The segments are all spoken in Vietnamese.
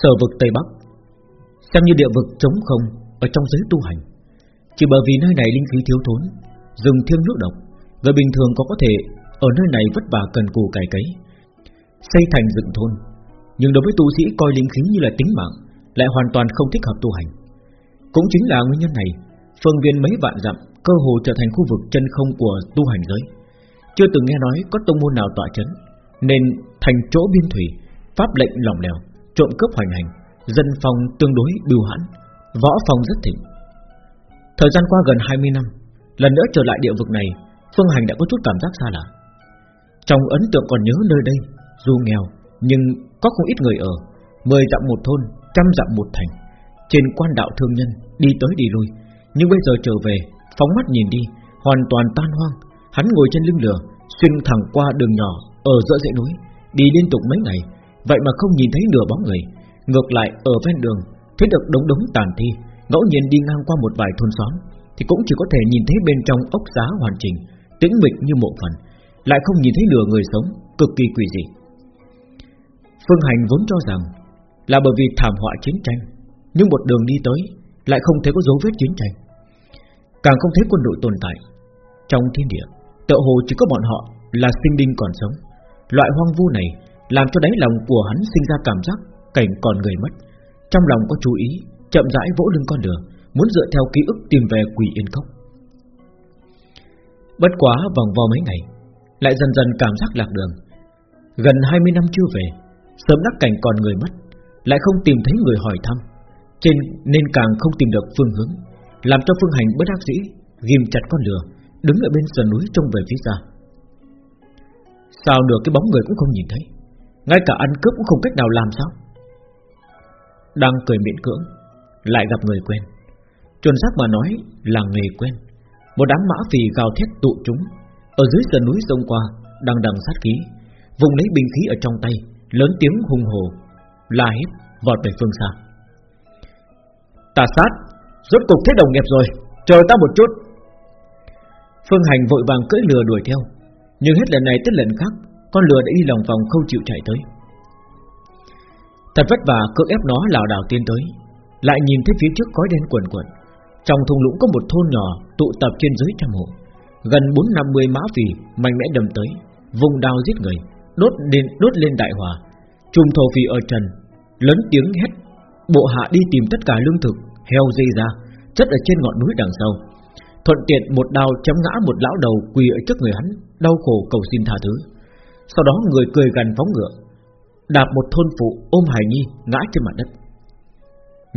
Sở vực Tây Bắc. Xem như địa vực trống không Ở trong giới tu hành. Chỉ bởi vì nơi này linh khí thiếu thốn, Rừng thiêng nước độc, Người bình thường có có thể ở nơi này vất vả cần cù cày cấy, Xây thành dựng thôn. Nhưng đối với tu sĩ coi linh khí như là tính mạng, Lại hoàn toàn không thích hợp tu hành. Cũng chính là nguyên nhân này, Phương viên mấy vạn dặm Cơ hồ trở thành khu vực chân không của tu hành giới. Chưa từng nghe nói có tông môn nào tọa chấn, Nên thành chỗ biên thủy, Pháp lệnh lỏng lẻo. Trộm cướp hoành hành, Dân phòng tương đối bưu hãn, Võ phòng rất thịnh. Thời gian qua gần 20 năm, Lần nữa trở lại địa vực này, Phương Hành đã có chút cảm giác xa lạ. Trong ấn tượng còn nhớ nơi đây, Dù nghèo, nhưng có không ít người ở, Mười dặm một thôn, Trăm dặm một thành, Trên quan đạo thương nhân, Đi tới đi lui. Nhưng bây giờ trở về, Phóng mắt nhìn đi, Hoàn toàn tan hoang. Hắn ngồi trên lưng lửa, Xuyên thẳng qua đường nhỏ, Ở giữa dãy núi, Đi liên tục mấy ngày. Vậy mà không nhìn thấy nửa bóng người. Ngược lại, ở ven đường, Thấy được đống đống tàn thi, Ngẫu nhiên đi ngang qua một vài thôn xóm, Thì cũng chỉ có thể nhìn thấy bên trong ốc giá hoàn chỉnh, Tĩnh mịch như mộ phần, Lại không nhìn thấy nửa người sống, Cực kỳ quỷ dị. Phương Hành vốn cho rằng Là bởi vì thảm họa chiến tranh, Nhưng một đường đi tới, Lại không thấy có dấu vết chiến tranh. Càng không thấy quân đội tồn tại. Trong thiên địa Tự hồ chỉ có bọn họ là sinh linh còn sống. Loại hoang vu này làm cho đáy lòng của hắn sinh ra cảm giác Cảnh còn người mất. Trong lòng có chú ý, Chậm rãi vỗ lưng con đường Muốn dựa theo ký ức tìm về quỷ yên cốc. Bất quá vòng vo mấy ngày, Lại dần dần cảm giác lạc đường. Gần 20 năm chưa về, Sớm đắc cảnh còn người mất, Lại không tìm thấy người hỏi thăm. Trên nên càng không tìm được phương hướng, Làm cho phương hành bất đắc dĩ, Ghim chặt con lừa, Đứng ở bên sườn núi trông về phía xa. Sao được cái bóng người cũng không nhìn thấy? Ngay cả ăn cướp cũng không cách nào làm sao? Đang cười miễn cưỡng, Lại gặp người quen. Chuẩn xác mà nói là nghề quen. Một đám mã phì gào thét tụ chúng. Ở dưới sườn núi sông qua, Đang đằng sát khí, Vùng lấy binh khí ở trong tay, Lớn tiếng hung hồ La hét vọt về phương xa. Tà sát, Rốt cục thấy đồng nghiệp rồi, Chờ ta một chút. Phương Hành vội vàng cưỡi lừa đuổi theo, Nhưng hết lần này tới lần khác con lừa đã đi lòng vòng không chịu chạy tới. Thật vất vả cưỡng ép nó lảo đảo tiến tới Lại nhìn thấy phía trước khói đen quần quần Trong thung lũng có một thôn nhỏ Tụ tập trên dưới trăm hộ Gần bốn năm mươi mã phì mạnh mẽ đầm tới Vùng đao giết người Đốt lên, đốt lên đại hòa Trùm thổ phì ở trần Lớn tiếng hét. Bộ hạ đi tìm tất cả lương thực Heo dây ra Chất ở trên ngọn núi đằng sau. Thuận tiện một đao chém ngã một lão đầu quỳ ở trước người hắn Đau khổ cầu xin tha thứ. Sau đó người cười gần phóng ngựa Đạp một thôn phụ ôm Hải Nhi Ngã trên mặt đất.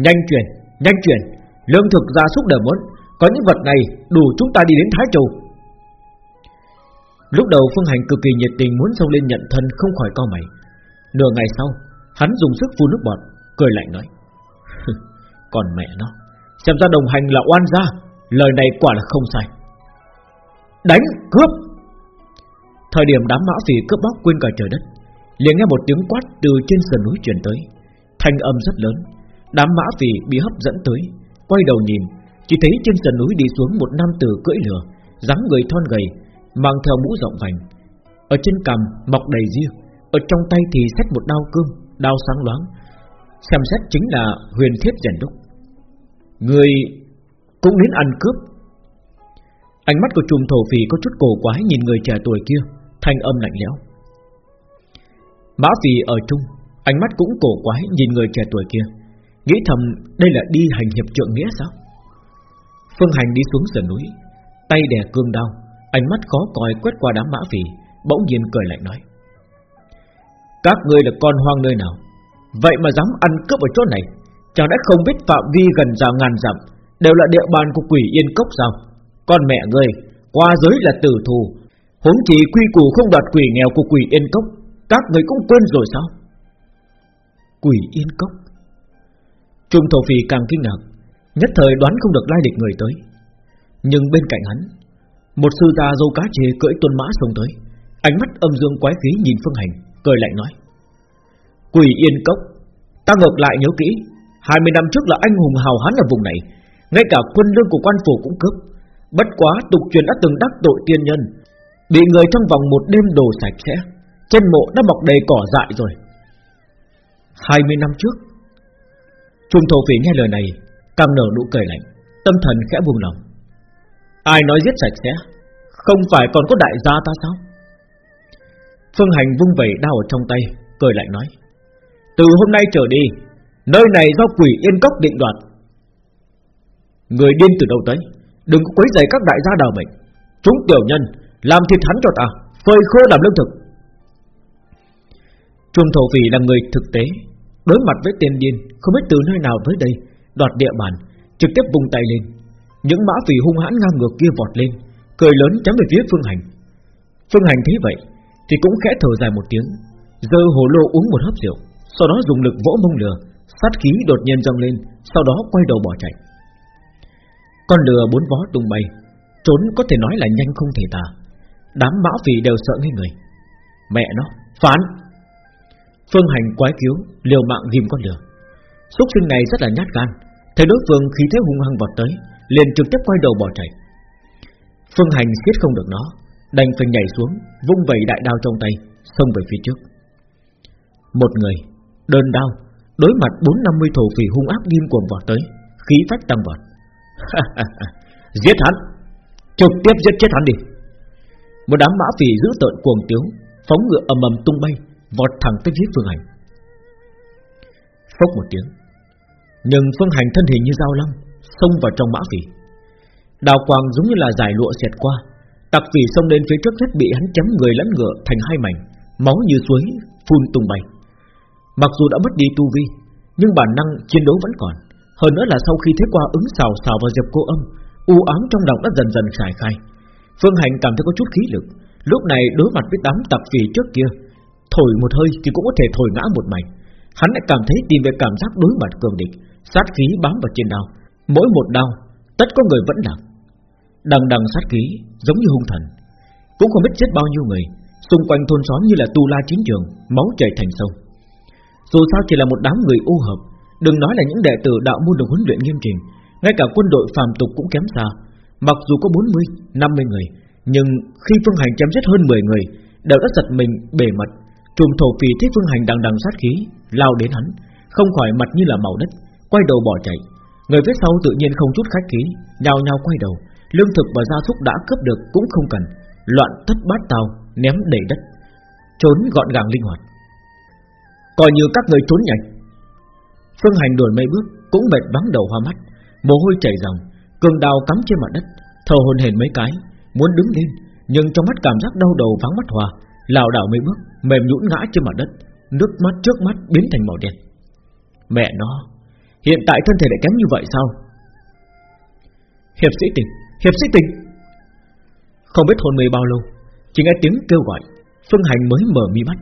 Nhanh chuyển, nhanh chuyển Lương thực gia súc đều muốn Có những vật này đủ chúng ta đi đến Thái Châu. Lúc đầu Phương Hành cực kỳ nhiệt tình Muốn xông lên nhận thân không khỏi co mày. Nửa ngày sau Hắn dùng sức phun nước bọt Cười lạnh nói Còn mẹ nó Xem ra đồng hành là oan gia Lời này quả là không sai. Đánh, cướp! Thời điểm đám mã phì cướp bóc quên cả trời đất, liền nghe một tiếng quát từ trên sườn núi truyền tới. Thanh âm rất lớn, Đám mã phì bị hấp dẫn tới, Quay đầu nhìn, Chỉ thấy trên sườn núi đi xuống một nam tử cưỡi lửa, dáng người thon gầy, Mang theo mũ rộng vành. Ở trên cằm mọc đầy ria, Ở trong tay thì xách một đao cương, Đao sáng loáng, Xem xét chính là huyền thiết rèn đúc. Người cũng đến ăn cướp. Ánh mắt của trùm thổ phì có chút cổ quái Nhìn người trẻ tuổi kia. Thanh âm lạnh lẽo. Mã phi ở chung Ánh mắt cũng cổ quái nhìn người trẻ tuổi kia. Nghĩ thầm đây là đi hành hiệp trượng nghĩa sao? Phương hành đi xuống sườn núi Tay đè cương đao Ánh mắt khó coi quét qua đám mã phi, Bỗng nhiên cười lạnh nói. Các ngươi là con hoang nơi nào? Vậy mà dám ăn cướp ở chỗ này Chẳng đã không biết phạm vi gần rào ngàn dặm Đều là địa bàn của quỷ yên cốc sao? Con mẹ ngươi Qua giới là tử thù Huống chỉ quy củ không đoạt quỷ nghèo của quỷ yên cốc, Các người cũng quên rồi sao? Quỷ yên cốc. Trung thổ phì càng kinh ngạc, Nhất thời đoán không được lai lịch người tới. Nhưng bên cạnh hắn, Một sư già dâu cá chê cưỡi tuần mã xông tới, Ánh mắt âm dương quái khí nhìn phương hành, Cười lạnh nói, Quỷ yên cốc, Ta ngược lại nhớ kỹ 20 năm trước là anh hùng hào hán ở vùng này, Ngay cả quân lương của quan phủ cũng cướp, Bất quá tục truyền đã từng đắc tội tiên nhân Bị người trong vòng một đêm đồ sạch sẽ Trên mộ đã mọc đầy cỏ dại rồi. 20 năm trước, Trung thổ phỉ nghe lời này Càng nở nụ cười lạnh, Tâm thần khẽ buông lòng. Ai nói giết sạch sẽ, Không phải còn có đại gia ta sao? Phương Hành vung vẩy đao ở trong tay, Cười lạnh nói, Từ hôm nay trở đi, Nơi này do quỷ yên cốc định đoạt. Người điên từ đâu tới, Đừng có quấy rầy các đại gia đào mệnh. Chúng tiểu nhân làm thịt hắn cho ta, Phơi khô làm lương thực. Trung thổ phỉ là người thực tế, Đối mặt với tiền điên, Không biết từ nơi nào tới đây, Đoạt địa bàn, Trực tiếp vùng tay lên. Những mã phỉ hung hãn ngang ngược kia vọt lên, Cười lớn chém về phía Phương Hành. Phương Hành thấy vậy, Thì cũng khẽ thở dài một tiếng, Giơ hồ lô uống một hớp rượu, Sau đó dùng lực vỗ mông lừa Sát khí đột nhiên dâng lên, Sau đó quay đầu bỏ chạy. Con lừa bốn vó tung bay, Trốn có thể nói là nhanh không thể tả. Đám mã phỉ đều sợ ngay người. Mẹ nó, phán. Phương Hành quái cứu Liều mạng ghim con lừa. Xúc sinh này rất là nhát gan. Thấy đối phương khí thế hung hăng vọt tới liền trực tiếp quay đầu bỏ chạy. Phương Hành siết không được nó Đành phải nhảy xuống Vung vẩy đại đao trong tay Xông về phía trước. Một người Đơn đao Đối mặt 450 thổ phỉ hung ác điên cuồng vọt tới Khí phách tăng vọt. Giết hắn. Trực tiếp giết chết hắn đi. Một đám mã phì giữ tợn cuồng tiếu, Phóng ngựa ầm ầm tung bay, Vọt thẳng tới phía Phương Hành. Phốc một tiếng, Nhưng Phương Hành thân hình như dao long, Xông vào trong mã phì Đào quang giống như là giải lụa xẹt qua, Tặc phì xông lên phía trước rất bị hắn chém người lẫn ngựa thành hai mảnh, Máu như suối phun tung bay. Mặc dù đã mất đi tu vi, Nhưng bản năng chiến đấu vẫn còn. Hơn nữa là sau khi thế qua ứng xào xào vào dẹp cô âm, U ám trong lòng đã dần dần xài khai. Phương Hành cảm thấy có chút khí lực. Lúc này đối mặt với đám tạp phì trước kia, Thổi một hơi thì cũng có thể thổi ngã một mảnh. Hắn lại cảm thấy tìm về cảm giác đối mặt cường địch, Sát khí bám vào trên đao. Mỗi một đao, Tất có người vẫn đằng Đằng đằng sát khí, giống như hung thần. Cũng không biết chết bao nhiêu người. Xung quanh thôn xóm như là tu la chiến trường, Máu chảy thành sông. Dù sao chỉ là một đám người ô hợp, Đừng nói là những đệ tử đạo môn được huấn luyện nghiêm trình, Ngay cả quân đội phàm tục cũng kém xa. Mặc dù có 40, 50 người Nhưng khi phương hành chém giết hơn 10 người Đều đã giật mình bề mặt. Trùm thổ phì thấy phương hành đằng đằng sát khí Lao đến hắn Không khỏi mặt như là màu đất Quay đầu bỏ chạy. Người phía sau tự nhiên không chút khách khí Nhào nhào quay đầu Lương thực và gia súc đã cướp được cũng không cần Loạn thất bát tàu Ném đầy đất Trốn gọn gàng linh hoạt. Coi như các người trốn nhanh Phương hành đuổi mấy bước Cũng mệt vắng đầu hoa mắt Mồ hôi chảy ròng. Cường đào cắm trên mặt đất, Thở hồn hển mấy cái, Muốn đứng lên, Nhưng trong mắt cảm giác đau đầu vắng mắt hòa, lảo đảo mấy bước, Mềm nhũn ngã trên mặt đất, Nước mắt trước mắt biến thành màu đen. Mẹ nó, Hiện tại thân thể lại kém như vậy sao? Hiệp sĩ tình, Hiệp sĩ tình! Không biết hồn mê bao lâu, Chỉ nghe tiếng kêu gọi, Phương Hành mới mở mi mắt.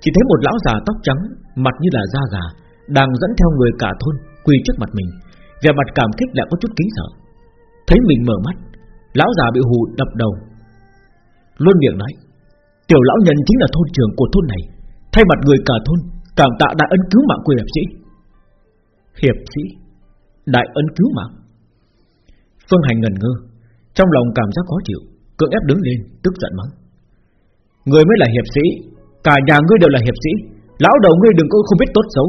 Chỉ thấy một lão già tóc trắng, Mặt như là da gà, Đang dẫn theo người cả thôn Quỳ trước mặt mình. Về mặt cảm kích lại có chút kính sợ. Thấy mình mở mắt, Lão già bị hù đập đầu. Luôn miệng nói, Tiểu lão nhân chính là thôn trưởng của thôn này, Thay mặt người cả thôn, Cảm tạ đại ân cứu mạng của hiệp sĩ. Hiệp sĩ? Đại ân cứu mạng? Phương Hành ngần ngơ, Trong lòng cảm giác khó chịu, Cưỡng ép đứng lên, tức giận mắng. Người mới là hiệp sĩ, Cả nhà ngươi đều là hiệp sĩ, Lão đầu ngươi đừng có không biết tốt xấu,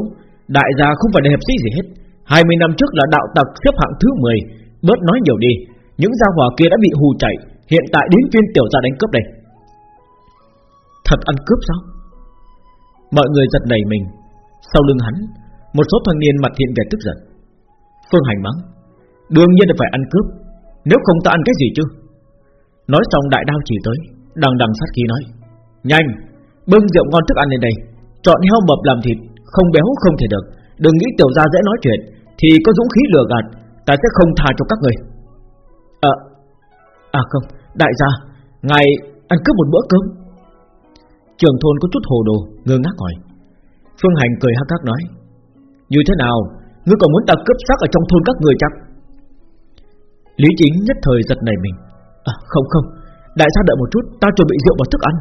Đại gia không phải là hiệp sĩ gì hết. 20 năm trước là đạo tặc xếp hạng thứ 10 Bớt nói nhiều đi, Những gia hỏa kia đã bị hù chạy. Hiện tại đến phiên tiểu gia đánh cướp đây. Thật ăn cướp sao? Mọi người giật nảy mình. Sau lưng hắn, Một số thanh niên mặt hiện vẻ tức giận. Phương Hành mắng, Đương nhiên là phải ăn cướp. Nếu không ta ăn cái gì chứ? Nói xong đại đao chỉ tới, Đằng đằng sát khí nói, Nhanh, Bưng rượu ngon thức ăn lên đây. Chọn heo mập làm thịt, Không béo không thể được. Đừng nghĩ tiểu gia dễ nói chuyện. Thì có dũng khí lừa gạt Ta sẽ không tha cho các người. À À không Đại gia Ngài ăn cướp một bữa cơm. Trường thôn có chút hồ đồ Ngơ ngác hỏi. Phương Hành cười hắc hắc nói Như thế nào Ngươi còn muốn ta cướp xác ở trong thôn các người chắc? Lý chính nhất thời giật nảy mình. À không không Đại gia đợi một chút Ta chuẩn bị rượu và thức ăn.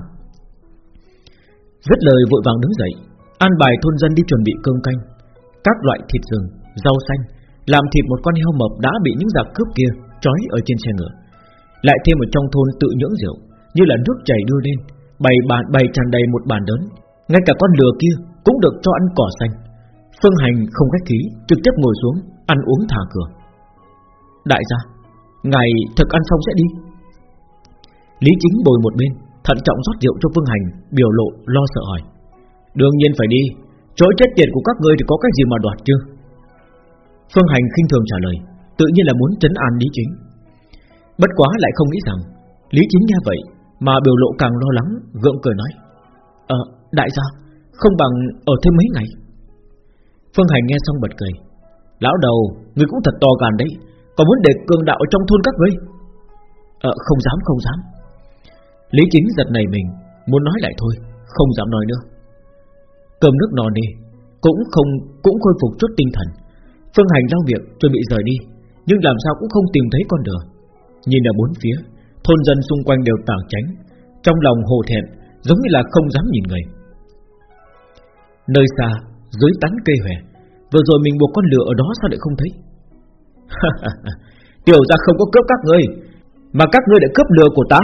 Rất lời vội vàng đứng dậy An bài thôn dân đi chuẩn bị cơm canh Các loại thịt rừng, rau xanh, Làm thịt một con heo mập đã bị những giặc cướp kia Trói ở trên xe ngựa. Lại thêm ở trong thôn tự nhưỡng rượu, Như là nước chảy đưa lên, Bày bàn, bày tràn đầy một bàn lớn. Ngay cả con lừa kia cũng được cho ăn cỏ xanh. Phương Hành không khách khí, Trực tiếp ngồi xuống, Ăn uống thả cửa. Đại gia, Ngài thực ăn xong sẽ đi. Lý chính bồi một bên, Thận trọng rót rượu cho Phương Hành, Biểu lộ lo sợ hỏi. Đương nhiên phải đi, Chỗ chết tiền của các ngươi thì có cái gì mà đoạt chứ Phương Hành khinh thường trả lời, Tự nhiên là muốn chấn an Lý Chính. Bất quá lại không nghĩ rằng, Lý Chính nghe vậy Mà biểu lộ càng lo lắng, Gượng cười nói Ờ đại gia, Không bằng ở thêm mấy ngày. Phương Hành nghe xong bật cười, Lão đầu, Người cũng thật to gan đấy Còn muốn để cường đạo ở trong thôn các ngươi? Ờ không dám không dám. Lý Chính giật này mình, Muốn nói lại thôi, Không dám nói nữa. Cơm nước no nê, Cũng không, cũng khôi phục chút tinh thần. Phương Hành lau việc chuẩn bị rời đi, Nhưng làm sao cũng không tìm thấy con đường Nhìn ở bốn phía, Thôn dân xung quanh đều tảng tránh, Trong lòng hồ thẹn, Giống như là không dám nhìn người. Nơi xa, Dưới tán cây hòe, Vừa rồi mình buộc con lửa ở đó sao lại không thấy? Tiểu ra không có cướp các ngươi, Mà các ngươi đã cướp lừa của ta.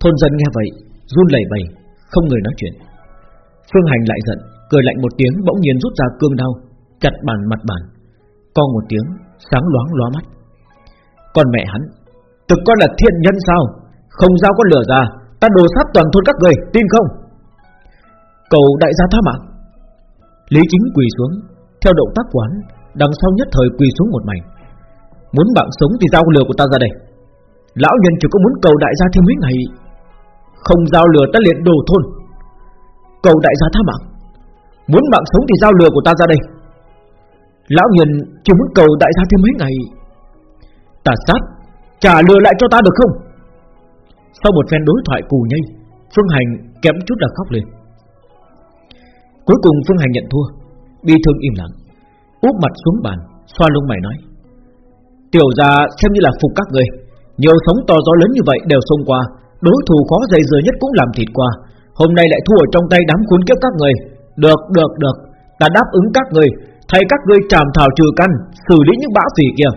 Thôn dân nghe vậy, Run lẩy bẩy, Không người nói chuyện. Phương Hành lại giận, Cười lạnh một tiếng, bỗng nhiên rút ra cương đao Chặt bàn mặt bàn. Con một tiếng sáng loáng lóa mắt. Còn mẹ hắn, Thực con là thiện nhân sao? Không giao con lửa ra, Ta đồ sát toàn thôn các người, tin không? Cầu đại gia tha mạng. Lý chính quỳ xuống, Theo động tác quán Đằng sau nhất thời quỳ xuống một mảnh. Muốn bạn sống thì giao lửa của ta ra đây. Lão nhân chỉ có muốn cầu đại gia thêm mấy ngày Không giao lửa ta liền đồ thôn. Cầu đại gia tha mạng. Muốn bạn sống thì giao lửa của ta ra đây. Lão nhân chỉ muốn cầu đại gia thêm mấy ngày. Tà sát Trả lừa lại cho ta được không? Sau một phen đối thoại cù nhây Phương Hành kém chút là khóc lên. Cuối cùng Phương Hành nhận thua Bi thương im lặng. Úp mặt xuống bàn, Xoa lông mày nói, Tiểu gia xem như là phục các người, Nhiều sóng to gió lớn như vậy đều xông qua, Đối thủ khó dày dừa nhất cũng làm thịt qua. Hôm nay lại thua ở trong tay đám khốn kiếp các người. Được được được, Ta đáp ứng các người Thay các ngươi tràm thảo trừ căn, Xử lý những bã phỉ kia.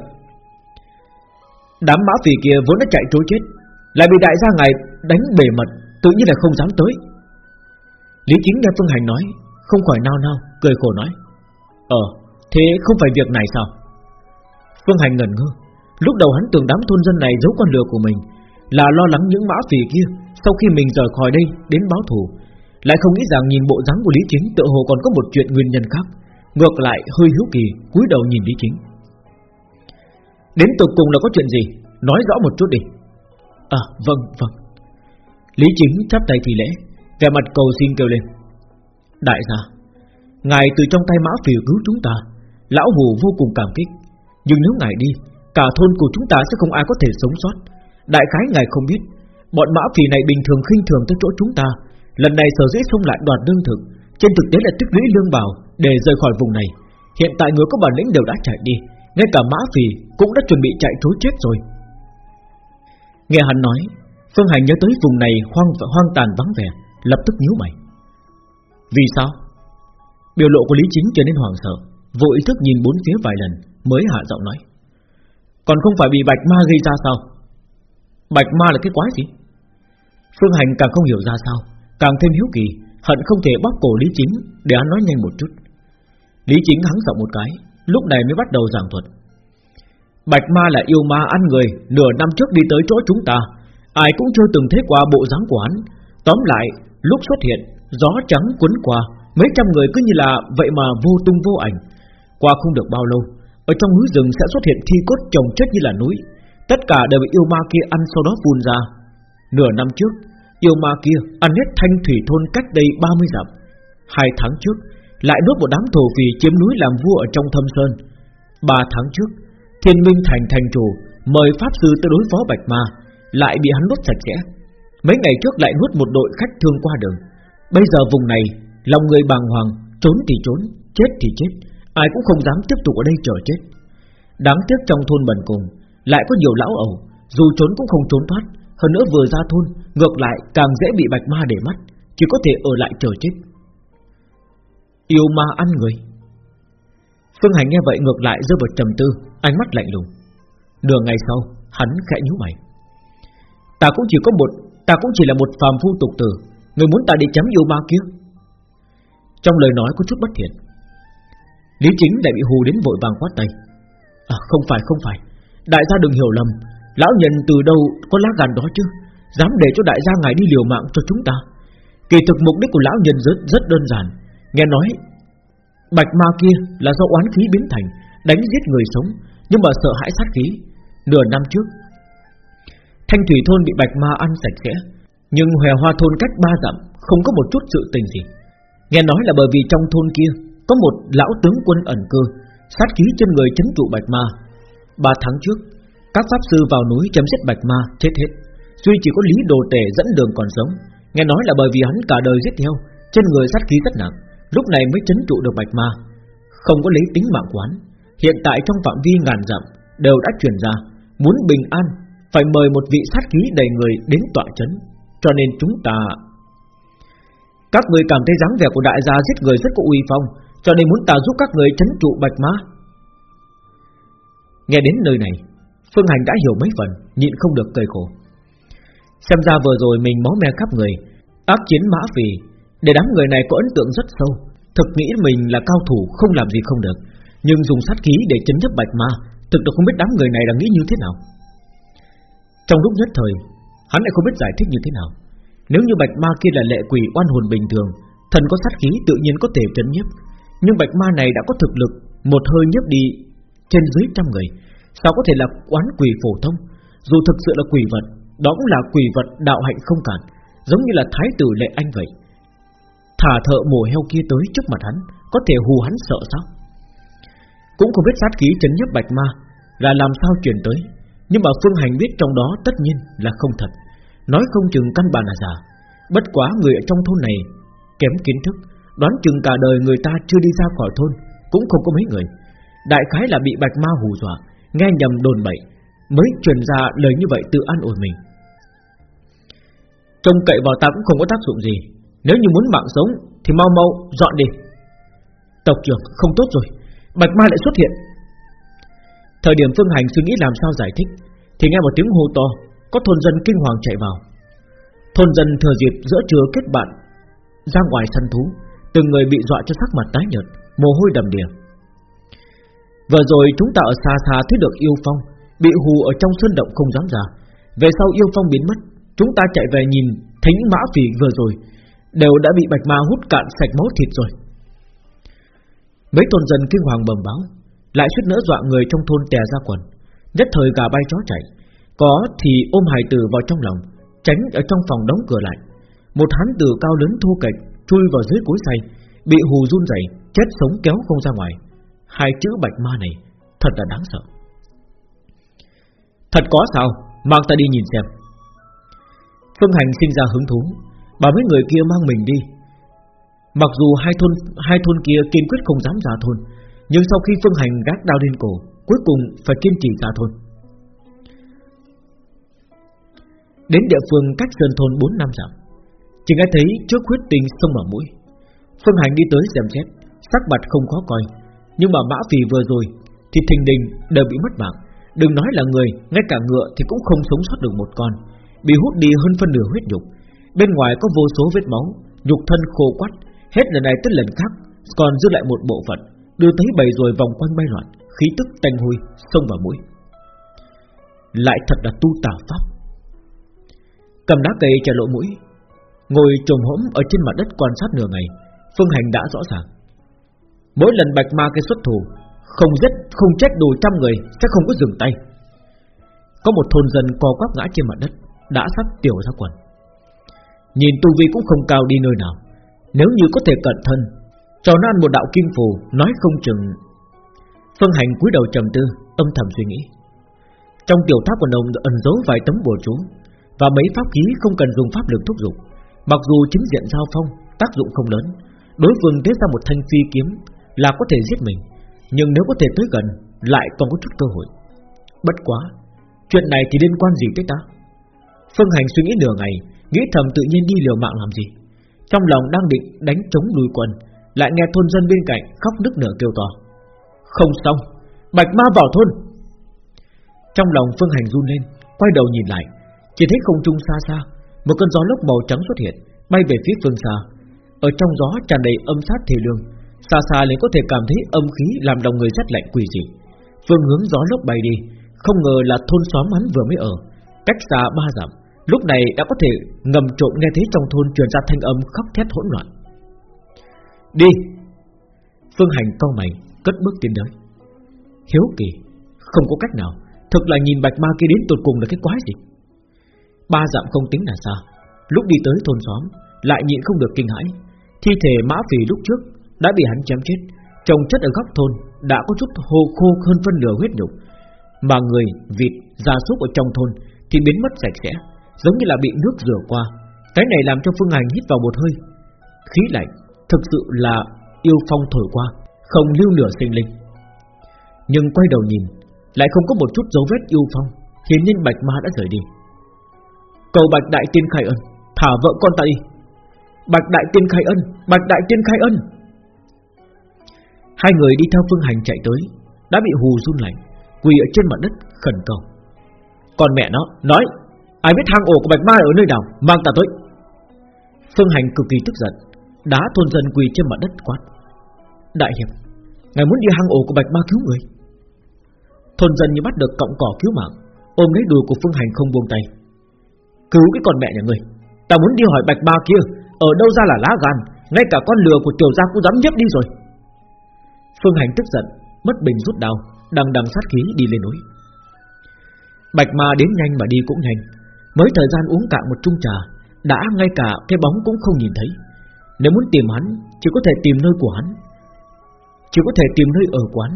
Đám mã phỉ kia vốn đã chạy trối chết, Lại bị đại gia ngài đánh bề mật, Tự nhiên là không dám tới. Lý chính nghe Phương Hành nói, Không khỏi nao nao, cười khổ nói Ờ thế không phải việc này sao? Phương Hành ngẩn ngơ, Lúc đầu hắn tưởng đám thôn dân này giấu con lừa của mình, Là lo lắng những mã phỉ kia Sau khi mình rời khỏi đây đến báo thù. Lại không nghĩ rằng nhìn bộ dáng của Lý Chính Tự hồ còn có một chuyện nguyên nhân khác. Ngược lại, hơi hiếu kỳ, cúi đầu nhìn Lý Chính. Đến tục cùng là có chuyện gì? Nói rõ một chút đi. À vâng vâng. Lý Chính chắp tay thì lễ, Vẻ mặt cầu xin kêu lên. Đại gia, Ngài từ trong tay mã phiêu cứu chúng ta, Lão Hù vô cùng cảm kích. Nhưng nếu ngài đi, Cả thôn của chúng ta sẽ không ai có thể sống sót. Đại khái ngài không biết, Bọn mã phỉ này bình thường khinh thường tới chỗ chúng ta, Lần này sở dĩ xông lại đoạt lương thực, Trên thực tế là tích lũy lương bảo để rời khỏi vùng này, Hiện tại người có bản lĩnh đều đã chạy đi, ngay cả mã phì cũng đã chuẩn bị chạy trốn chết rồi. Nghe hắn nói, Phương Hành nhớ tới vùng này hoang hoang tàn vắng vẻ, Lập tức nhíu mày. Vì sao? Biểu lộ của Lý Chính trở nên hoảng sợ, Vô ý thức nhìn bốn phía vài lần Mới hạ giọng nói. Còn không phải bị bạch ma gây ra sao? Bạch ma là cái quái gì? Phương Hành càng không hiểu ra sao, Càng thêm hiếu kỳ, Hận không thể bóp cổ Lý Chính Để hắn nói nhanh một chút. Lý Chính hắng giọng một cái, Lúc này mới bắt đầu giảng thuật. Bạch ma là yêu ma ăn người, Nửa năm trước đi tới chỗ chúng ta, Ai cũng chưa từng thấy qua bộ dáng của hắn. Tóm lại, lúc xuất hiện, Gió trắng cuốn qua, Mấy trăm người cứ như là vậy mà vô tung vô ảnh. Qua không được bao lâu, Ở trong núi rừng sẽ xuất hiện thi cốt chồng chất như là núi. Tất cả đều bị yêu ma kia ăn sau đó phun ra. Nửa năm trước, Yêu ma kia ăn hết thanh thủy thôn cách đây 30 dặm. Hai tháng trước lại nuốt một đám thổ phỉ chiếm núi làm vua ở trong thâm sơn. Ba tháng trước, Thiên Minh Thành thành chủ mời pháp sư tới đối phó Bạch Ma, lại bị hắn nuốt sạch sẽ. Mấy ngày trước lại nuốt một đội khách thương qua đường. Bây giờ vùng này, lòng người bàng hoàng, trốn thì trốn, chết thì chết, ai cũng không dám tiếp tục ở đây chờ chết. Đáng tiếc trong thôn bần cùng, lại có nhiều lão ẩu, dù trốn cũng không trốn thoát, hơn nữa vừa ra thôn, ngược lại càng dễ bị Bạch Ma để mắt, chỉ có thể ở lại chờ chết. Yêu ma ăn người. Phương Hành nghe vậy ngược lại rơi vào trầm tư, Ánh mắt lạnh lùng. Nửa ngày sau, hắn khẽ nhíu mày. Ta cũng chỉ có một, Ta cũng chỉ là một phàm phu tục tử, Người muốn ta đi chấm yêu ma kia? Trong lời nói có chút bất thiện. Lý Chính lại bị hù đến vội vàng quát tay. À không phải không phải. Đại gia đừng hiểu lầm. Lão nhân từ đâu có lá gan đó chứ? Dám để cho đại gia ngài đi liều mạng cho chúng ta. Kỳ thực mục đích của lão nhân rất rất đơn giản. Nghe nói, Bạch ma kia là do oán khí biến thành, Đánh giết người sống, Nhưng mà sợ hãi sát khí. Nửa năm trước, Thanh thủy thôn bị bạch ma ăn sạch sẽ, Nhưng hòe hoa thôn cách ba dặm, Không có một chút sự tình gì. Nghe nói là bởi vì trong thôn kia Có một lão tướng quân ẩn cư, Sát khí trên người chấn trụ bạch ma. Ba tháng trước, Các pháp sư vào núi chấm giết bạch ma, chết hết. Duy chỉ có lý đồ tể dẫn đường còn sống. Nghe nói là bởi vì hắn cả đời giết theo Trên người sát khí rất nặng. Lúc này mới chấn trụ được bạch ma. Không có lấy tính mạng quán, Hiện tại trong phạm vi ngàn dặm Đều đã truyền ra, Muốn bình an, Phải mời một vị sát khí đầy người đến tọa chấn, Cho nên chúng ta Các người cảm thấy dáng vẻ của đại gia giết người rất có uy phong, Cho nên muốn ta giúp các người chấn trụ bạch ma. Nghe đến nơi này, Phương Hành đã hiểu mấy phần, Nhịn không được cười khổ. Xem ra vừa rồi mình máu me khắp người, ác chiến mã phì để đám người này có ấn tượng rất sâu, Thực nghĩ mình là cao thủ không làm gì không được. Nhưng dùng sát khí để chấn nhấp bạch ma, Thực được không biết đám người này đang nghĩ như thế nào. Trong lúc nhất thời, Hắn lại không biết giải thích như thế nào. Nếu như bạch ma kia là lệ quỷ oan hồn bình thường, Thần có sát khí tự nhiên có thể chấn nhấp Nhưng bạch ma này đã có thực lực, Một hơi nhấp đi trên dưới trăm người, Sao có thể là oán quỷ phổ thông? Dù thực sự là quỷ vật, Đó cũng là quỷ vật đạo hạnh không cản Giống như là thái tử lệ anh vậy. Thả thợ mổ heo kia tới trước mặt hắn, Có thể hù hắn sợ sao? Cũng không biết sát khí chấn nhấp bạch ma Là làm sao truyền tới, Nhưng mà Phương Hành biết trong đó tất nhiên là không thật. Nói không chừng căn bản là giả. Bất quá người ở trong thôn này Kém kiến thức, Đoán chừng cả đời người ta chưa đi ra khỏi thôn, Cũng không có mấy người. Đại khái là bị bạch ma hù dọa, Nghe nhầm đồn bậy, Mới truyền ra lời như vậy tự an ủi mình. Trông cậy vào ta cũng không có tác dụng gì. Nếu như muốn mạng sống, Thì mau mau dọn đi. Tộc trưởng, không tốt rồi. Bạch ma lại xuất hiện. Thời điểm Phương Hành suy nghĩ làm sao giải thích, Thì nghe một tiếng hô to, Có thôn dân kinh hoàng chạy vào. Thôn dân thừa dịp giữa trưa kết bạn, Ra ngoài săn thú, Từng người bị dọa cho sắc mặt tái nhợt, Mồ hôi đầm đìa. Vừa rồi chúng ta ở xa xa thấy được yêu phong, Bị hù ở trong sơn động không dám ra. Về sau yêu phong biến mất, Chúng ta chạy về nhìn thấy những mã phỉ vừa rồi Đều đã bị bạch ma hút cạn sạch máu thịt rồi. Mấy tôn dân kinh hoàng bầm báo, Lại suýt nữa dọa người trong thôn tè ra quần. Nhất thời gà bay chó chạy, Có thì ôm hài tử vào trong lòng, Tránh ở trong phòng đóng cửa lại. Một hán tử cao lớn thô kệch, Chui vào dưới cối xay, Bị hù run rẩy, Chết sống kéo không ra ngoài. Hai chữ bạch ma này, Thật là đáng sợ. Thật có sao? Mang ta đi nhìn xem. Phương Hành sinh ra hứng thú Bà mấy người kia mang mình đi. Mặc dù hai thôn hai thôn kia kiên quyết không dám ra thôn, Nhưng sau khi Phương Hành gác đao lên cổ, Cuối cùng phải kiên trì ra thôn. Đến địa phương cách sơn thôn 4 năm dặm, Chỉ nghe thấy trước huyết tinh sông vào mũi. Phương Hành đi tới xem xét, Sắc mặt không khó coi, Nhưng mà mã phì vừa rồi Thì thình đình đều bị mất mạng. Đừng nói là người, Ngay cả ngựa thì cũng không sống sót được một con, Bị hút đi hơn phân nửa huyết nhục. Bên ngoài có vô số vết máu, Nhục thân khô quắt, Hết lần này tới lần khác, Còn giữ lại một bộ phận. Đưa tới bầy rồi vòng quanh bay loạn, Khí tức tanh hôi xông vào mũi. Lại thật là tu tà pháp. Cầm đá cây che lộ mũi, Ngồi trồm hỗn ở trên mặt đất quan sát nửa ngày, Phương hành đã rõ ràng. Mỗi lần bạch ma cái xuất thủ, Không giết, không chết đủ trăm người Sẽ không có dừng tay. Có một thôn dân co quắp ngã trên mặt đất, Đã sắp tiểu ra quần. Nhìn tu vi cũng không cao đi nơi nào. Nếu như có thể cẩn thân, Cho nó ăn một đạo kim phù, Nói không chừng. Phương hành cúi đầu trầm tư, Âm thầm suy nghĩ. Trong tiểu tháp của ông ẩn giấu vài tấm bùa chú, Và mấy pháp khí không cần dùng pháp lực thúc giục. Mặc dù chính diện giao phong, Tác dụng không lớn, Đối phương tế ra một thanh phi kiếm Là có thể giết mình, Nhưng nếu có thể tới gần, Lại còn có chút cơ hội. Bất quá, Chuyện này thì liên quan gì tới ta? Phương Hành suy nghĩ nửa ngày Nghĩ thầm tự nhiên đi liều mạng làm gì? Trong lòng đang định đánh chống lùi quân Lại nghe thôn dân bên cạnh khóc nức nở kêu to. Không xong, Bạch ma vào thôn. Trong lòng Phương Hành run lên, Quay đầu nhìn lại, Chỉ thấy không trung xa xa, Một cơn gió lốc màu trắng xuất hiện, Bay về phía phương xa. Ở trong gió tràn đầy âm sát thể lương, Xa xa liền có thể cảm thấy âm khí làm lòng người rất lạnh quỷ dị. Phương hướng gió lốc bay đi, Không ngờ là thôn xóm hắn vừa mới ở, Cách xa ba dặm. Lúc này đã có thể ngầm trộm nghe thấy trong thôn truyền ra thanh âm khóc thét hỗn loạn. Đi! Phương Hành cau mày Cất bước tiến tới. Hiếu kỳ Không có cách nào Thực là nhìn bạch ma kia đến tột cùng là cái quái gì? Ba dặm không tính là xa Lúc đi tới thôn xóm Lại nhịn không được kinh hãi. Thi thể mã phì lúc trước Đã bị hắn chém chết Trồng chất ở góc thôn Đã có chút hồ khô hơn phân nửa huyết nhục. Mà người, vịt, gia súc ở trong thôn Thì biến mất sạch sẽ. Giống như là bị nước rửa qua. Cái này làm cho Phương Hành hít vào một hơi. Khí lạnh Thực sự là yêu phong thổi qua, Không lưu nửa sinh linh. Nhưng quay đầu nhìn, Lại không có một chút dấu vết yêu phong Hiển nhiên bạch ma đã rời đi. Cầu bạch đại tiên khai ân, Thả vợ con ta đi. Bạch đại tiên khai ân, Bạch đại tiên khai ân. Hai người đi theo phương hành chạy tới, Đã bị hù run lạnh, Quỳ ở trên mặt đất khẩn cầu. Còn mẹ nó, nói! Ai biết hang ổ của bạch ma ở nơi nào? Mang ta tới. Phương hành cực kỳ tức giận, Đá thôn dân quỳ trên mặt đất quát. Đại hiệp, Ngài muốn đi hang ổ của bạch ma cứu người. Thôn dân như bắt được cọng cỏ cứu mạng, Ôm lấy đùi của Phương Hành không buông tay. Cứu cái con mẹ nhà người Ta muốn đi hỏi bạch ma kia, Ở đâu ra là lá gan, Ngay cả con lừa của tiểu gia cũng dám nhấp đi rồi. Phương Hành tức giận Mất bình rút đau Đằng đằng sát khí đi lên núi. Bạch ma đến nhanh mà đi cũng nhanh Mới thời gian uống cạn một chung trà, Đã ngay cả cái bóng cũng không nhìn thấy. Nếu muốn tìm hắn, Chỉ có thể tìm nơi của hắn. Chỉ có thể tìm nơi ở quán.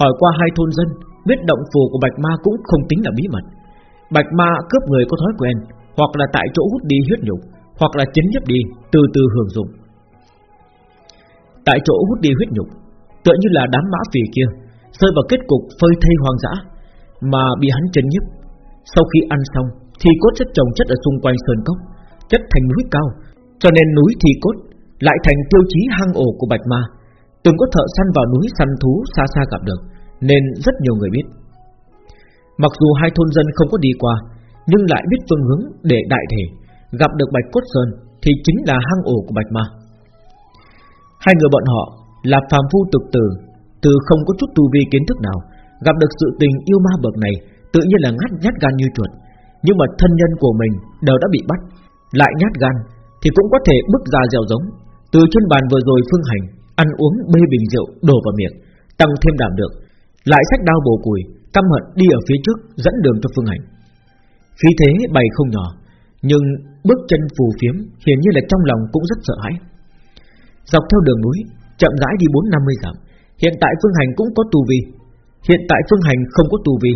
Hỏi qua hai thôn dân, Biết động phù của Bạch Ma cũng không tính là bí mật. Bạch Ma cướp người có thói quen, Hoặc là tại chỗ hút đi huyết nhục, Hoặc là chấn nhấp đi, từ từ hưởng dụng. Tại chỗ hút đi huyết nhục, Tựa như là đám mã phì kia, Rơi vào kết cục phơi thây hoang dã, Mà bị hắn chấn nhấp Sau khi ăn xong thì cốt chất trồng chất ở xung quanh sơn cốc, Chất thành núi cao. Cho nên núi thì cốt, Lại thành tiêu chí hang ổ của Bạch Ma. Từng có thợ săn vào núi săn thú xa xa gặp được, Nên rất nhiều người biết. Mặc dù hai thôn dân không có đi qua, Nhưng lại biết phương hướng để đại thể. Gặp được Bạch Cốt Sơn Thì chính là hang ổ của Bạch Ma. Hai người bọn họ Là phàm phu tục tử, Từ không có chút tu vi kiến thức nào, Gặp được sự tình yêu ma bậc này, Tự nhiên là ngắt nhát gan như chuột. Nhưng mà thân nhân của mình đều đã bị bắt. Lại nhát gan Thì cũng có thể bước ra dẻo giống. Từ trên bàn vừa rồi phương hành Ăn uống bê bình rượu đổ vào miệng Tăng thêm đảm được. Lại sách đao bổ cùi, Căm hận đi ở phía trước dẫn đường cho phương hành. Khí thế bày không nhỏ Nhưng bước chân phù phiếm Hiển như là trong lòng cũng rất sợ hãi. Dọc theo đường núi Chậm rãi đi 4-50 dặm Hiện tại phương hành cũng có tu vi. Hiện tại phương hành không có tu vi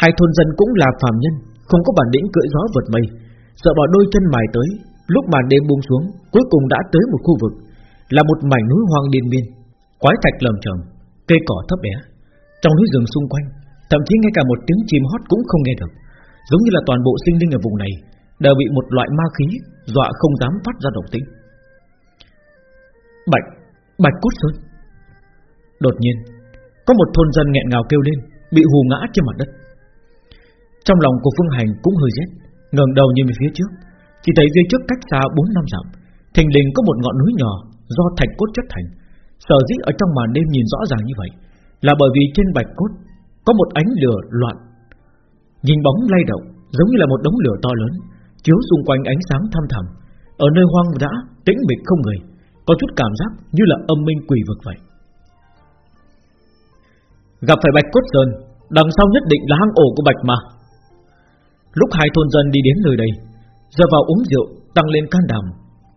Hai thôn dân cũng là phàm nhân không có bản lĩnh cưỡi gió vượt mây. Sợ bỏ đôi chân mài tới, Lúc màn đêm buông xuống, Cuối cùng đã tới một khu vực, Là một mảnh núi hoang điên biên, Quái thạch lầm trầm Cây cỏ thấp bé. Trong núi rừng xung quanh, Thậm chí ngay cả một tiếng chim hót cũng không nghe được, Giống như là toàn bộ sinh linh ở vùng này Đều bị một loại ma khí Dọa không dám phát ra động tĩnh. Bạch Bạch Cốt Sơn. Đột nhiên, Có một thôn dân nghẹn ngào kêu lên, Bị hù ngã trên mặt đất. Trong lòng của Phương Hành cũng hơi rét, ngẩng đầu nhìn về phía trước. Chỉ thấy phía trước cách xa 4 năm dặm, Thình lình có một ngọn núi nhỏ Do thạch cốt chất thành. Sở dĩ ở trong màn đêm nhìn rõ ràng như vậy Là bởi vì trên bạch cốt Có một ánh lửa loạn. Nhìn bóng lay động, Giống như là một đống lửa to lớn, Chiếu xung quanh ánh sáng thăm thẳm, Ở nơi hoang dã, tĩnh mịch không người, Có chút cảm giác như là âm minh quỷ vực vậy. Gặp phải bạch cốt sơn, Đằng sau nhất định là hang ổ của bạch mà Lúc hai thôn dân đi đến nơi đây, Giờ vào uống rượu, Tăng lên can đảm,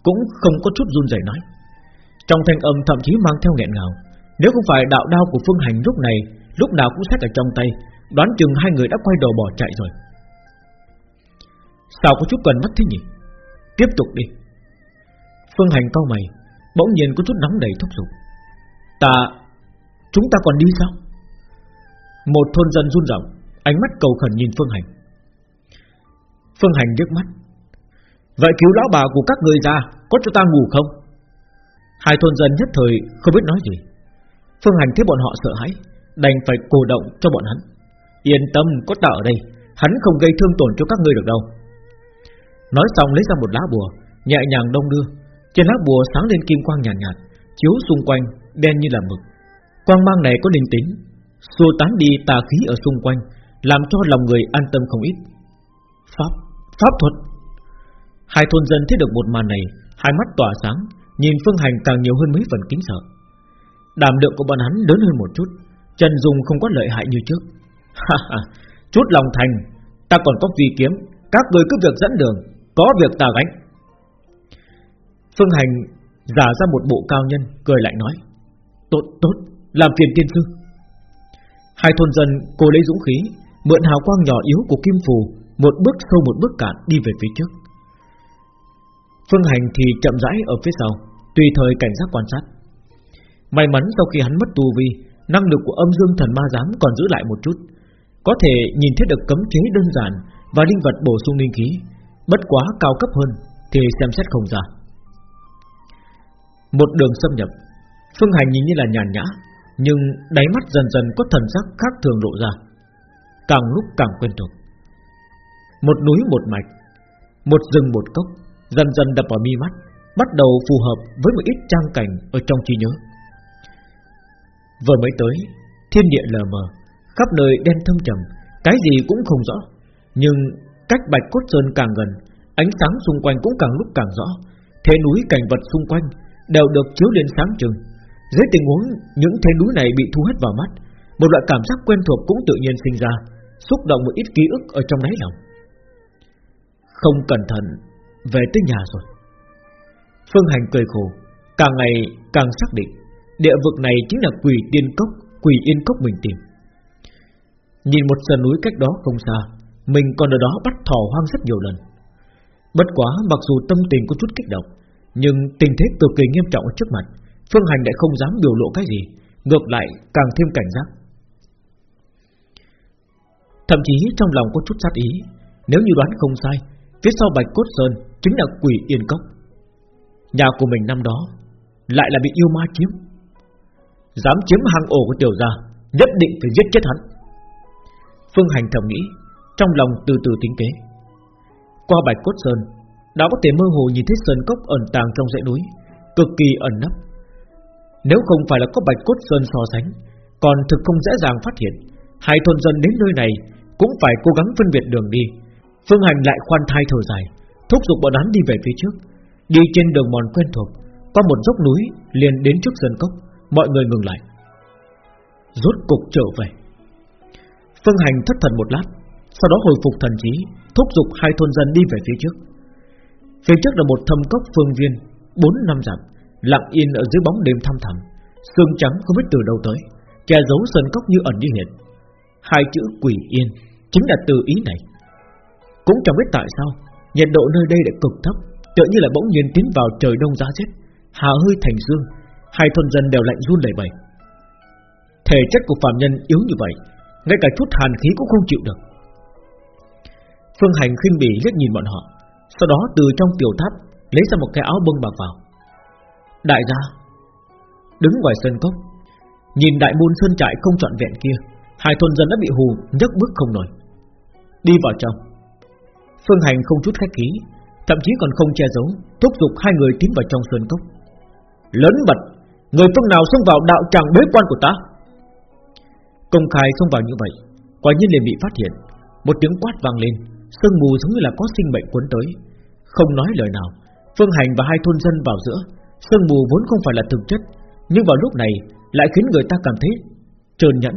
Cũng không có chút run rẩy nói. Trong thanh âm thậm chí mang theo nghẹn ngào, Nếu không phải đạo đao của phương hành lúc này, Lúc nào cũng sát ở trong tay, Đoán chừng hai người đã quay đầu bỏ chạy rồi. Sao có chút cần mắt thế nhỉ? Tiếp tục đi. Phương hành cau mày, Bỗng nhiên có chút nóng đầy thúc giục. Ta, Chúng ta còn đi sao? Một thôn dân run rẩy Ánh mắt cầu khẩn nhìn Phương Hành. Phương Hành nước mắt. Vậy cứu lão bà của các người ra Có cho ta ngủ không? Hai thôn dân nhất thời không biết nói gì. Phương Hành thấy bọn họ sợ hãi Đành phải cổ động cho bọn hắn. Yên tâm có ta ở đây Hắn không gây thương tổn cho các ngươi được đâu. Nói xong lấy ra một lá bùa Nhẹ nhàng đông đưa. Trên lá bùa sáng lên kim quang nhàn nhạt, nhạt Chiếu xung quanh đen như là mực. Quang mang này có linh tính, xua tán đi tà khí ở xung quanh, làm cho lòng người an tâm không ít. Pháp, pháp thuật. Hai thôn dân thấy được một màn này, hai mắt tỏa sáng, nhìn Phương Hành càng nhiều hơn mấy phần kính sợ. Đảm lượng của bọn hắn lớn hơn một chút, Trần Dung không có lợi hại như trước. Ha ha, chút lòng thành, ta còn có phi kiếm, các người cứ việc dẫn đường, có việc ta gánh. Phương Hành giả ra một bộ cao nhân, cười lại nói, tốt tốt, làm phiền tiên sư. Hai thôn dân cố lấy dũng khí, mượn hào quang nhỏ yếu của kim phù, một bước sâu một bước cạn đi về phía trước. Phương Hành thì chậm rãi ở phía sau, tùy thời cảnh giác quan sát. May mắn sau khi hắn mất tu vi, năng lực của âm dương thần ma giám còn giữ lại một chút, có thể nhìn thấy được cấm chế đơn giản và linh vật bổ sung linh khí, bất quá cao cấp hơn thì xem xét không ra. Một đường xâm nhập, Phương Hành nhìn như là nhàn nhã, nhưng đáy mắt dần dần có thần sắc khác thường lộ ra, càng lúc càng quen thuộc. Một núi một mạch, một rừng một cốc, dần dần đập vào mi mắt, bắt đầu phù hợp với một ít trang cảnh ở trong trí nhớ. Vừa mới tới, thiên địa lờ mờ, khắp nơi đen thâm trầm, cái gì cũng không rõ, nhưng cách Bạch Cốt Sơn càng gần, ánh sáng xung quanh cũng càng lúc càng rõ, thế núi cảnh vật xung quanh đều được chiếu lên sáng trưng. Dưới tình huống những thế núi này bị thu hết vào mắt, một loại cảm giác quen thuộc cũng tự nhiên sinh ra, xúc động một ít ký ức ở trong đáy lòng. Không cẩn thận về tới nhà rồi. Phương Hành cười khổ, càng ngày càng xác định địa vực này chính là quỷ tiên cốc, quỷ yên cốc mình tìm. Nhìn một sườn núi cách đó không xa, mình còn ở đó bắt thỏ hoang rất nhiều lần. Bất quá mặc dù tâm tình có chút kích động, nhưng tình thế cực kỳ nghiêm trọng ở trước mặt, Phương Hành lại không dám biểu lộ cái gì, ngược lại càng thêm cảnh giác. Thậm chí trong lòng có chút sát ý, nếu như đoán không sai, phía sau Bạch Cốt Sơn chính là quỷ yên cốc. Nhà của mình năm đó lại là bị yêu ma chiếm, dám chiếm hang ổ của tiểu gia, nhất định phải giết chết hắn. Phương Hành thầm nghĩ, trong lòng từ từ tính kế. Qua Bạch Cốt Sơn, đã có thể mơ hồ nhìn thấy sơn cốc ẩn tàng trong dãy núi, cực kỳ ẩn nấp. Nếu không phải là có Bạch Cốt Sơn so sánh, còn thực không dễ dàng phát hiện, hai thôn dân đến nơi này cũng phải cố gắng phân biệt đường đi. Phương Hành lại khoan thai thở dài, thúc giục bọn hắn đi về phía trước, đi trên đường mòn quen thuộc, qua một dốc núi liền đến trước sân cốc, mọi người ngừng lại. Rốt cục trở về. Phương Hành thất thần một lát, sau đó hồi phục thần trí, thúc giục hai thôn dân đi về phía trước. Phía trước là một thâm cốc phương viên, bốn năm dặm, lặng yên ở dưới bóng đêm thăm thẳm, xương trắng không biết từ đâu tới, che giấu sơn cốc như ẩn như hiện. Hai chữ quỷ yên chính là từ ý này. Cũng chẳng biết tại sao, nhiệt độ nơi đây lại cực thấp, tựa như là bỗng nhiên tiến vào trời đông giá rét, hà hơi thành dương, hai thôn dân đều lạnh run lẩy bẩy. Thể chất của phạm nhân yếu như vậy, ngay cả chút hàn khí cũng không chịu được. Phương Hành khinh bỉ liếc nhìn bọn họ, sau đó từ trong tiểu tháp lấy ra một cái áo bông bạc vào. Đại gia đứng ngoài sân cốc, nhìn đại môn sơn trại không trọn vẹn kia, hai thôn dân đã bị hù nhấc bước không nổi. Đi vào trong. Phương Hành không chút khách khí, thậm chí còn không che giấu, thúc giục hai người tiến vào trong sơn cốc. Lớn mật người phương nào xông vào đạo tràng bế quan của ta? Công khai xông vào như vậy, quả nhiên liền bị phát hiện. Một tiếng quát vang lên, sương mù giống như là có sinh mệnh cuốn tới. Không nói lời nào, Phương Hành và hai thôn dân vào giữa, sương mù vốn không phải là thực chất, nhưng vào lúc này lại khiến người ta cảm thấy trơn nhẫn,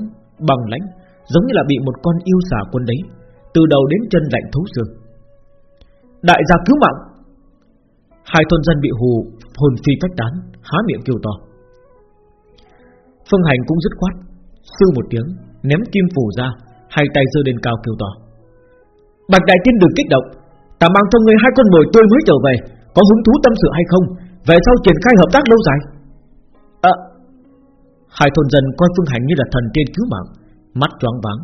bằng lãnh, giống như là bị một con yêu xà cuốn đấy, từ đầu đến chân lạnh thấu xương. Đại gia cứu mạng! Hai thôn dân bị hù, hồn phi phách tán, há miệng kêu to. Phương Hành cũng dứt khoát, sư một tiếng, ném kim phủ ra, hai tay giơ lên cao kêu to. Bạch Đại Tiên đừng kích động, ta mang cho người hai con mồi tươi mới trở về, có hứng thú tâm sự hay không? Về sau triển khai hợp tác lâu dài. À, hai thôn dân coi Phương Hành như là thần tiên cứu mạng, mắt choáng váng.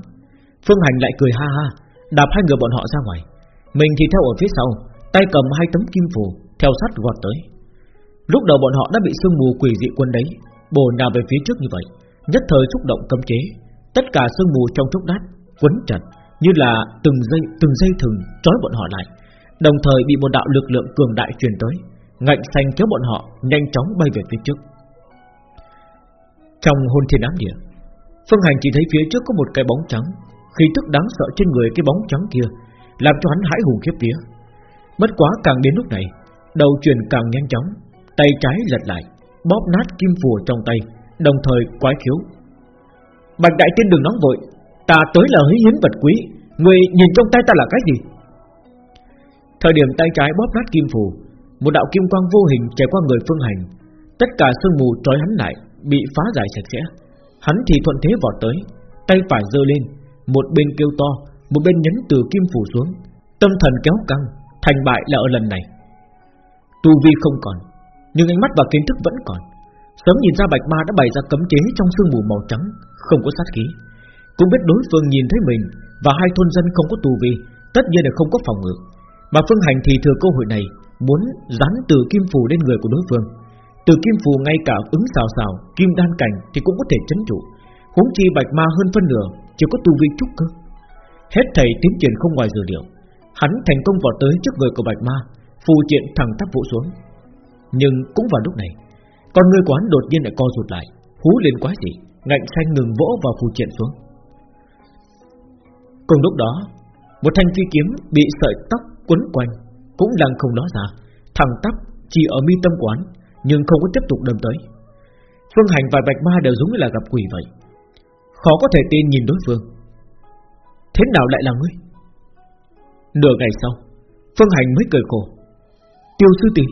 Phương Hành lại cười ha ha, đạp hai người bọn họ ra ngoài. Mình thì theo ở phía sau, tay cầm hai tấm kim phù, theo sát gọt tới. Lúc đầu bọn họ đã bị sương mù quỷ dị quân đấy, Bồ nào về phía trước như vậy, nhất thời xúc động cấm chế, tất cả sương mù trong chốc lát quấn chặt, như là từng dây từng dây thừng trói bọn họ lại, đồng thời bị một đạo lực lượng cường đại truyền tới, ngạnh xanh kéo bọn họ nhanh chóng bay về phía trước. Trong hôn thiên ám địa Phương Hành chỉ thấy phía trước có một cái bóng trắng khi tức đáng sợ trên người cái bóng trắng kia làm cho hắn hãi hùng khiếp vía. Mất quá càng đến lúc này, Đầu truyền càng nhanh chóng, Tay trái lật lại, Bóp nát kim phù trong tay, Đồng thời quái khiếu. Bạch đại tiên đừng nóng vội, Ta tới là hí hiến vật quý, Người nhìn trong tay ta là cái gì? Thời điểm tay trái bóp nát kim phù, Một đạo kim quang vô hình chạy qua người phương hành, Tất cả sương mù trói hắn lại, Bị phá giải sạch sẽ. Hắn thì thuận thế vọt tới, Tay phải giơ lên, Một bên kêu to một bên nhấn từ kim phủ xuống, Tâm thần kéo căng, Thành bại là ở lần này. Tu vi không còn, Nhưng ánh mắt và kiến thức vẫn còn. Sớm nhìn ra bạch ma đã bày ra cấm chế Trong sương mù màu trắng, Không có sát khí. Cũng biết đối phương nhìn thấy mình Và hai thôn dân không có tu vi, Tất nhiên là không có phòng ngự. Mà phương hành thì thừa cơ hội này, Muốn dán từ kim phù lên người của đối phương. Từ kim phù ngay cả ứng xào xào, Kim đan cảnh thì cũng có thể chấn trụ. Huống chi bạch ma hơn phân nửa, Chỉ có tu vi trúc cơ. Hết thầy tiến triển không ngoài dự liệu Hắn thành công vào tới trước người của bạch ma Phù triện thẳng tắp vụ xuống Nhưng cũng vào lúc này Con người quán đột nhiên lại co rụt lại Hú lên quá dị Ngạnh xanh ngừng vỗ vào phù triện xuống Cùng lúc đó Một thanh phi kiếm bị sợi tóc quấn quanh Cũng đang không đó ra Thẳng tắp chỉ ở mi tâm quán nhưng không có tiếp tục đâm tới. Phương Hành và Bạch Ma đều giống như là gặp quỷ vậy, khó có thể tin nhìn đối phương. Thế nào lại là ngươi? Nửa ngày sau, Phương Hành mới cười khổ. Tiêu sư tỷ